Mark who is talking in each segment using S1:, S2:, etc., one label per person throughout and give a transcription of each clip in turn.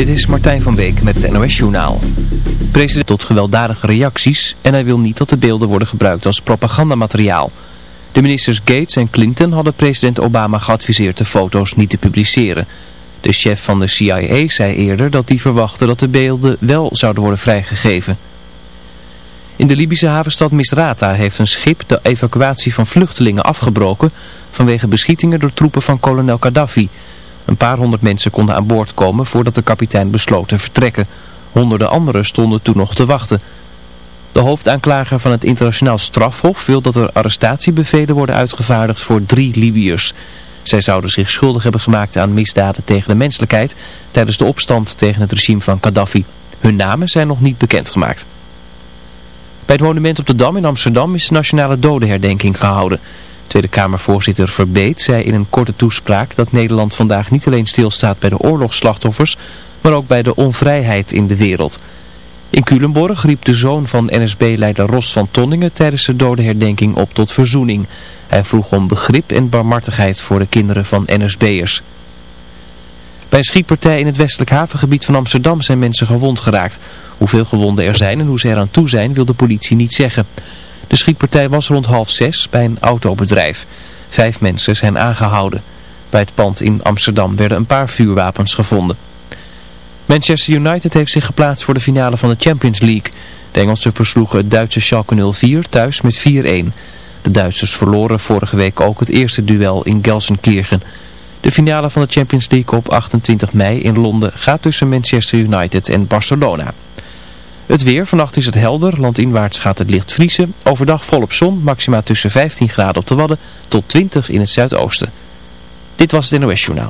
S1: Dit is Martijn van Beek met het NOS Journaal. President tot gewelddadige reacties en hij wil niet dat de beelden worden gebruikt als propagandamateriaal. De ministers Gates en Clinton hadden president Obama geadviseerd de foto's niet te publiceren. De chef van de CIA zei eerder dat hij verwachtte dat de beelden wel zouden worden vrijgegeven. In de Libische havenstad Misrata heeft een schip de evacuatie van vluchtelingen afgebroken vanwege beschietingen door troepen van kolonel Gaddafi... Een paar honderd mensen konden aan boord komen voordat de kapitein besloot te vertrekken. Honderden anderen stonden toen nog te wachten. De hoofdaanklager van het internationaal strafhof wil dat er arrestatiebevelen worden uitgevaardigd voor drie Libiërs. Zij zouden zich schuldig hebben gemaakt aan misdaden tegen de menselijkheid tijdens de opstand tegen het regime van Gaddafi. Hun namen zijn nog niet bekendgemaakt. Bij het monument op de Dam in Amsterdam is nationale dodenherdenking gehouden. Tweede Kamervoorzitter Verbeet zei in een korte toespraak dat Nederland vandaag niet alleen stilstaat bij de oorlogsslachtoffers, maar ook bij de onvrijheid in de wereld. In Culemborg riep de zoon van NSB-leider Ros van Tonningen tijdens de dodenherdenking op tot verzoening. Hij vroeg om begrip en barmhartigheid voor de kinderen van NSB'ers. Bij een schietpartij in het westelijk havengebied van Amsterdam zijn mensen gewond geraakt. Hoeveel gewonden er zijn en hoe ze eraan toe zijn wil de politie niet zeggen. De schietpartij was rond half zes bij een autobedrijf. Vijf mensen zijn aangehouden. Bij het pand in Amsterdam werden een paar vuurwapens gevonden. Manchester United heeft zich geplaatst voor de finale van de Champions League. De Engelsen versloegen het Duitse Schalke 04 thuis met 4-1. De Duitsers verloren vorige week ook het eerste duel in Gelsenkirchen. De finale van de Champions League op 28 mei in Londen gaat tussen Manchester United en Barcelona. Het weer, vannacht is het helder, landinwaarts gaat het licht vriezen. Overdag volop zon, maxima tussen 15 graden op de Wadden tot 20 in het zuidoosten. Dit was het NOS Journaal.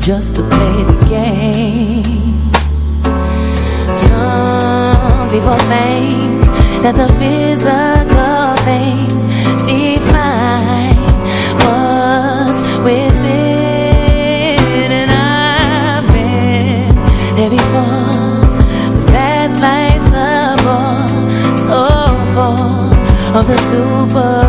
S2: just to play the game. Some people think that the physical things define what's within, and I've been there before. But that life's a ball so full of the super.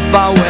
S2: if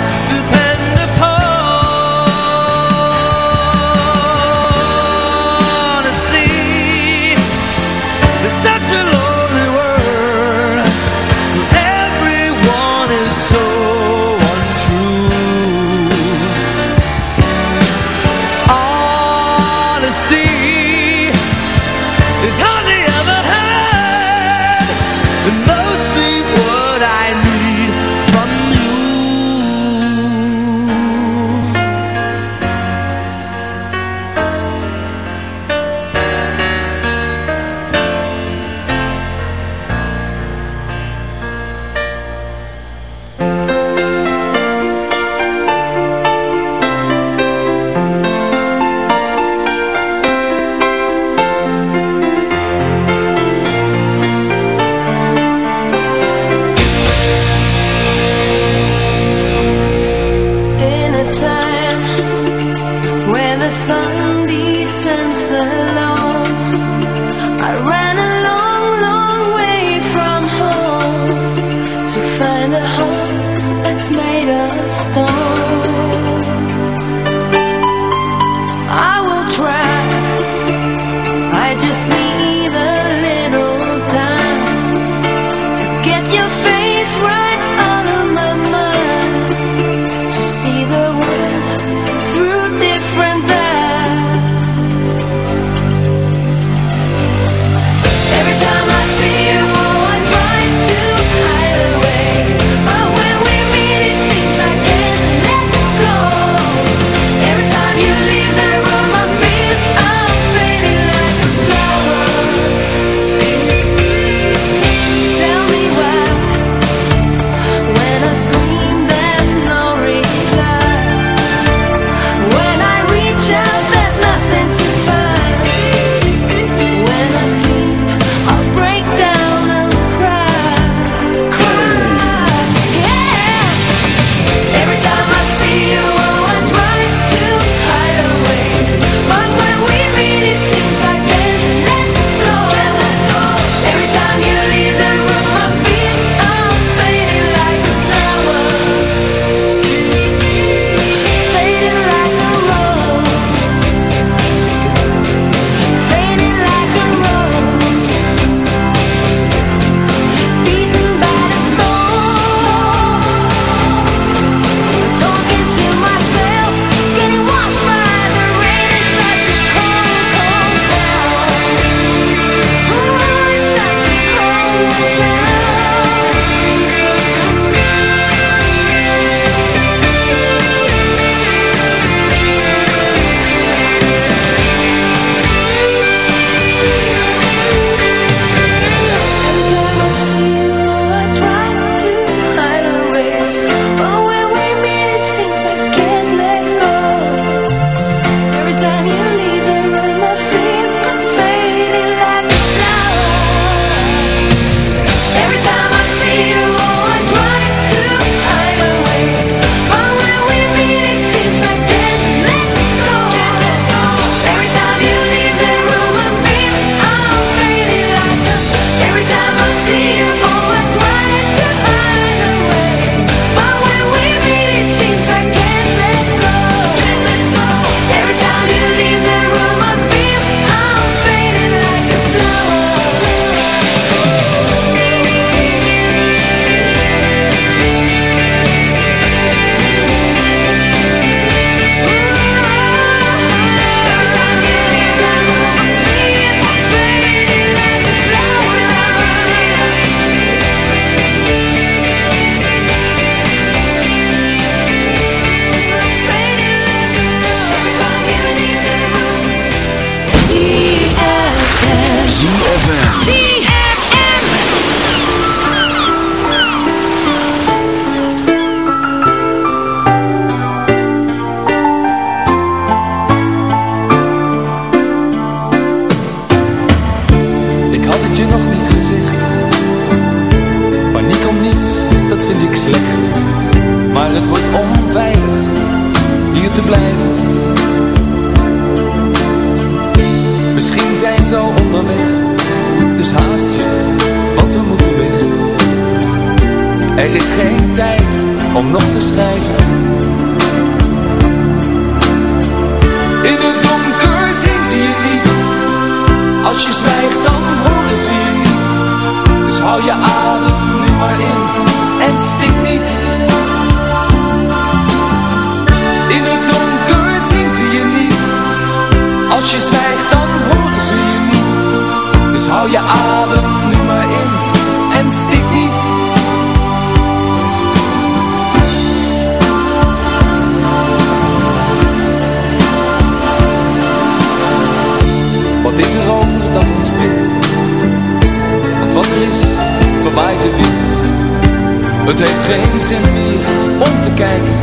S3: Het heeft geen zin meer om te kijken.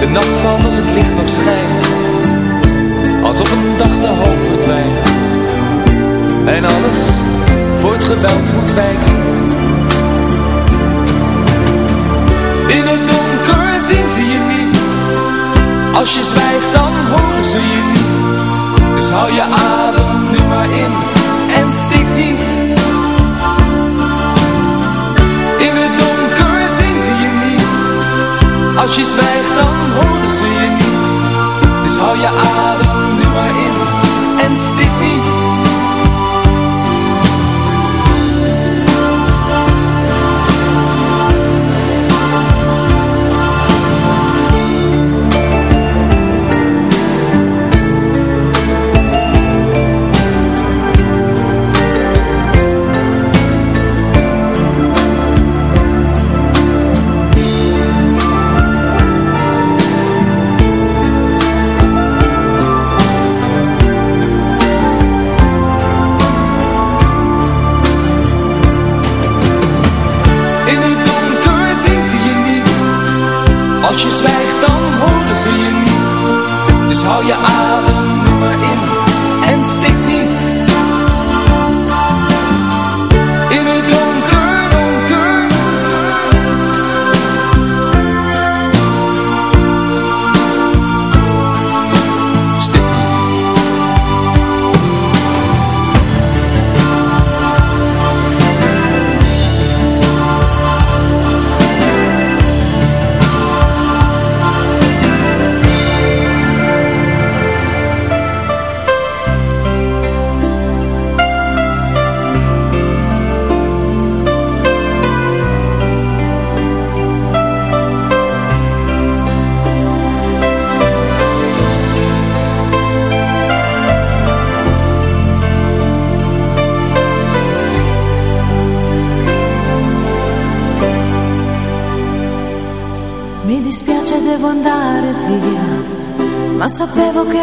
S3: De nacht valt als het licht nog schijnt. Alsof een dag de hoop verdwijnt. En alles voor het geweld moet wijken. In het donker zien ze je niet. Als je zwijgt dan Als je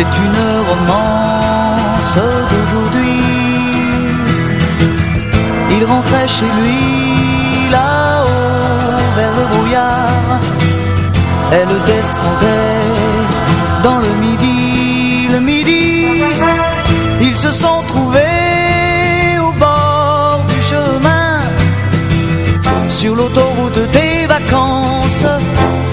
S4: c'est une romance d'aujourd'hui. Il rentrait chez lui là-haut vers le brouillard, elle descendait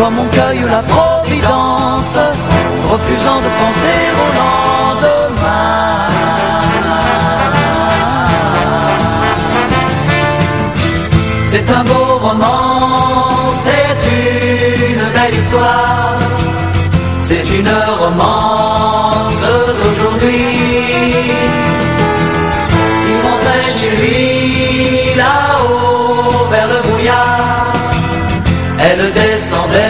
S4: comme on cueille la providence, refusant de penser au lendemain. C'est un beau roman, c'est une belle histoire. C'est une romance d'aujourd'hui. Il rentrait chez lui là-haut vers le brouillard. Elle descendait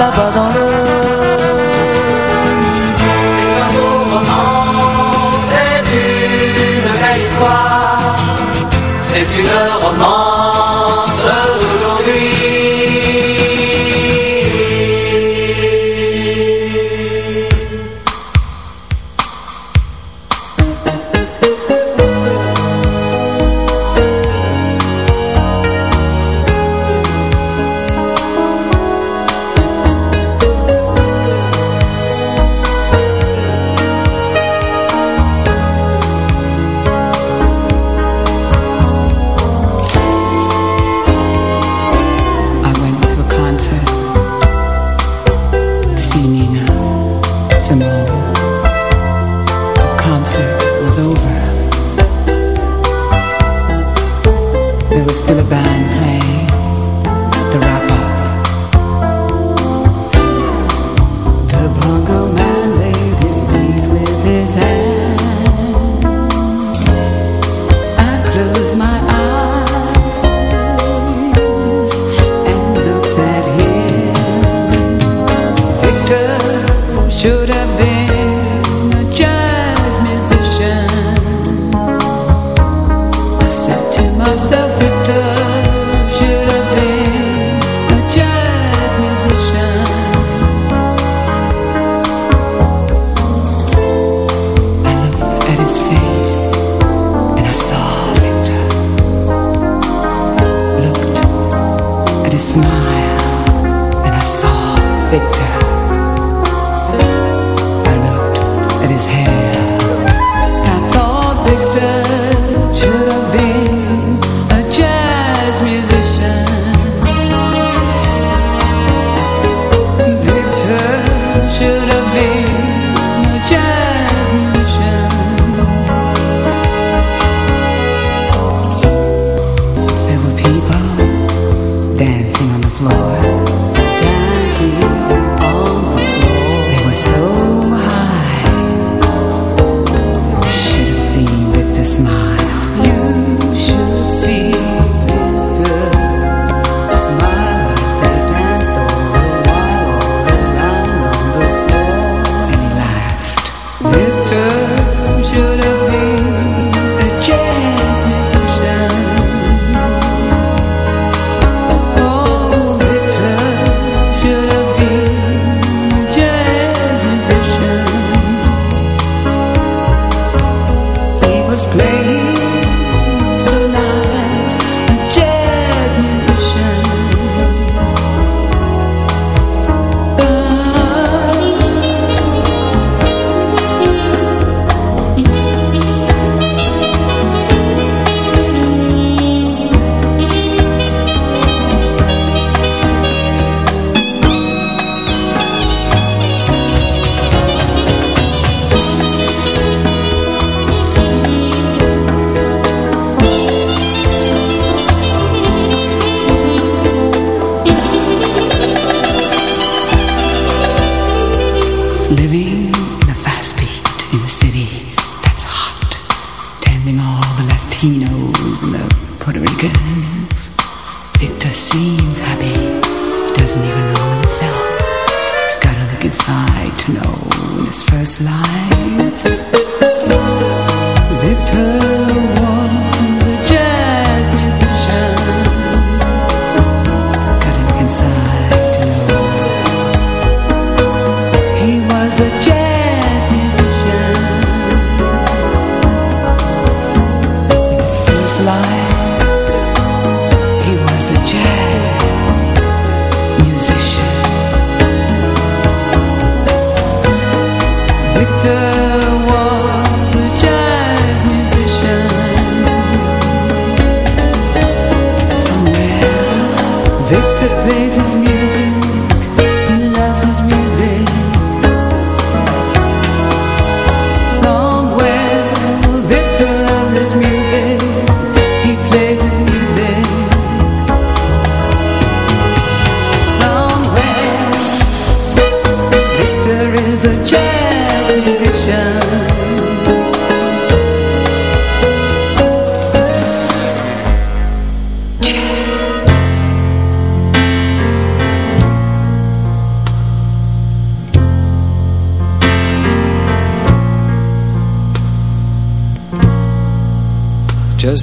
S5: lover.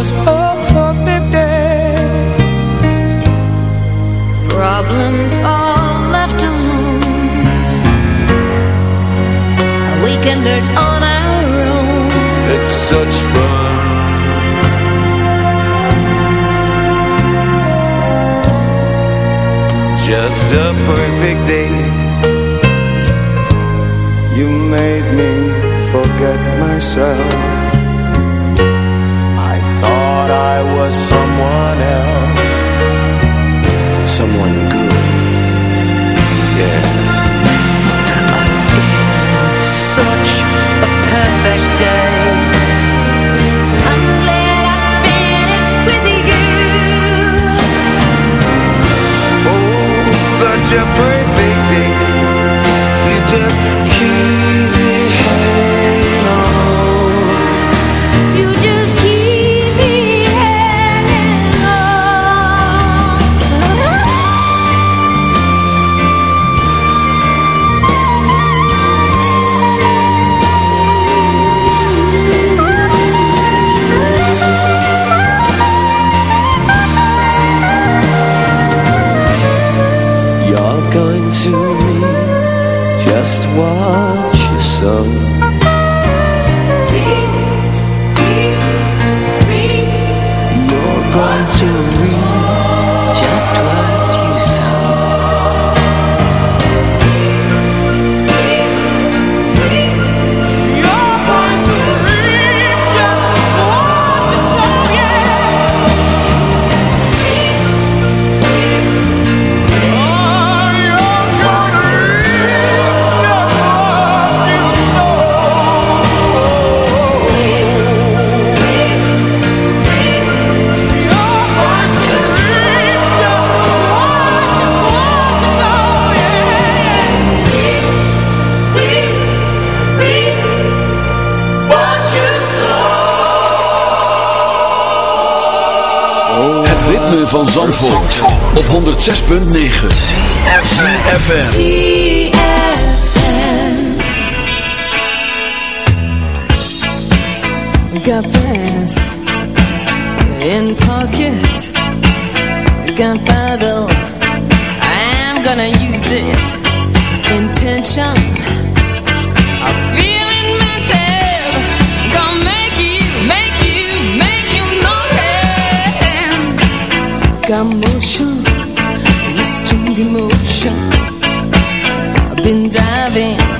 S6: on.
S7: Just
S5: a perfect day.
S2: Problems all left alone. Weekenders on our own.
S8: It's such fun. Just a perfect day.
S6: You made me forget myself. I was someone else.
S8: Someone good. Yeah.
S6: I'm in such a perfect day.
S2: I'm glad I
S9: spent it with you. Oh, such a perfect day. You
S10: just keep 106.9 FM.
S6: Got brass in pocket. Gunpowder, been diving,